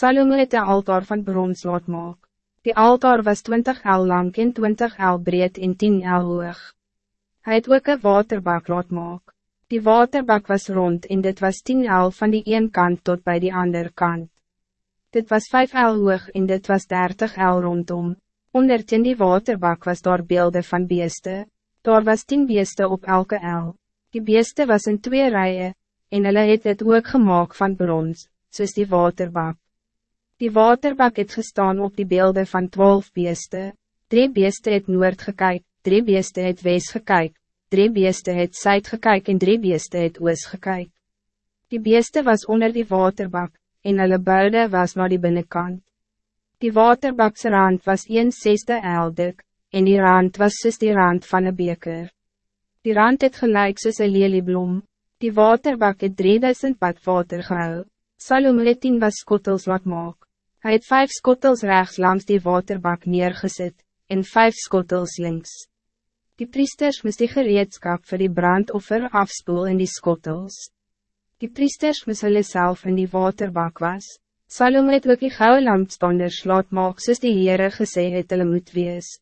Salome het een altaar van brons laat maak. Die altaar was 20 el lang en 20 el breed en 10 el hoog. Hij het ook een waterbak laat maak. Die waterbak was rond en dit was 10 el van die een kant tot bij die andere kant. Dit was 5 el hoog en dit was 30 el rondom. Onder die waterbak was daar beelden van beeste. Daar was 10 beeste op elke el. Die beeste was in twee rijen, en hulle het het ook gemaakt van brons, soos die waterbak. Die waterbak het gestaan op die beelden van twaalf beeste. Drie beeste het noord gekyk, drie beeste het wees gekyk, drie beeste het zuid gekyk en drie beeste het oos gekyk. Die beeste was onder die waterbak, en hulle buide was naar die binnenkant. Die waterbakse rand was een zesde eldik, en die rand was soos die rand van een beker. Die rand het gelijk soos een leliebloem, die waterbak het 3000 bad water gehou. Salome het 10 was skottels wat maak. Hij het vijf skottels rechts langs die waterbak neergezet, en vijf skottels links. Die priesters moest die gereedskap voor die brandoffer afspoel in die skottels. Die priesters moest hulle self in die waterbak was. Salome het ook die gouden lampstanders laat maak soos die Heere gesê het hulle moet wees.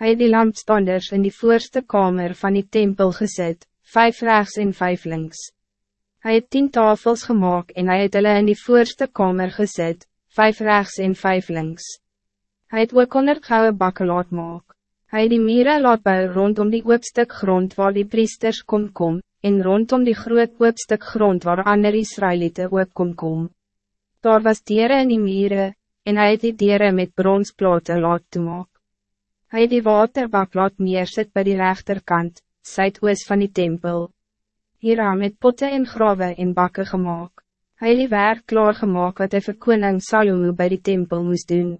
Hij het die lampstanders in die voorste kamer van die tempel gezet, vijf rechts en vijf links. Hij het tien tafels gemaakt en hij het hulle in die voorste kamer gezet, vijf rechts en vijf links. Hij het ook honderd gouden bakken laat maak. Hij het die mieren laat bou rondom die oopstuk grond waar die priesters kon kom, en rondom die groot oopstuk grond waar ander Israëlieten ook kon kom. Daar was dieren in die mieren, en hij het die dieren met bronsplaten laat toemaak. Hij het die waterbak laat neerset bij die rechterkant, zuidoost van die tempel. Hieraan met potten en graven in bakken gemaakt. Hij het die werk klaargemaak wat hij vir koning Salomo bij die tempel moest doen.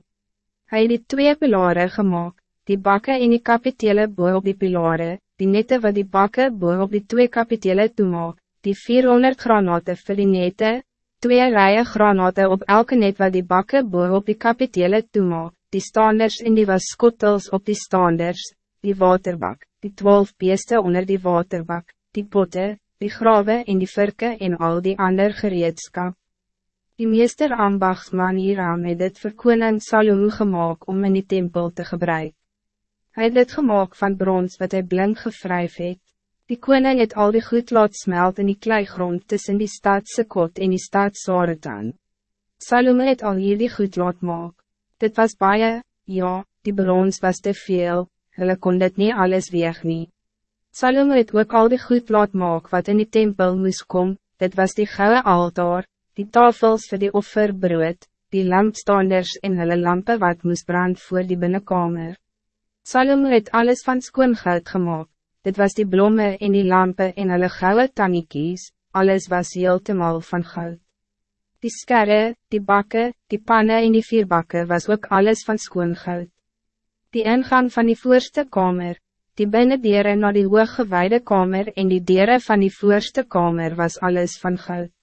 Hij het die twee pilare gemaakt, die bakken in die kapitele boe op die pilare, die nette wat die bakken boe op die twee kapitele toemaak, die 400 granaten vir die nette, twee rijen granaten op elke net wat die bakken boe op die kapitele toemaak, die standers en die was skottels op die standers, die waterbak, die twaalf beeste onder die waterbak, die potten, die grawe en die virke en al die ander gereedskap. Die meester ambachtsman Hiram het dit vir koning Salomo gemaakt om in die tempel te gebruiken. Hij het dit gemaakt van brons wat hij blink gevryf het. Die koning het al die goed laat smelt in die kleigrond tussen die stad Sekot en die stad Saretan. Salomo het al hier die goed laat maak. Dit was baie, ja, die brons was te veel, hulle kon dit nie alles weeg nie. Salomo het ook al die goed laat maak wat in die tempel moest kom, dit was die gouden altaar, die tafels voor die offerbrood, die lampstanders en hulle lampe wat moest brand voor die binnenkamer. Salomo het alles van skoon goud gemaakt, dit was die bloemen en die lampe en hulle gouden tanniekies, alles was heeltemal van goud. Die skerre, die bakken, die pannen en die vierbakken was ook alles van skoon goud. Die ingang van die voorste kamer, Die binnendere naar die hooggewijde kamer en die dere van die voorste kamer was alles van goud.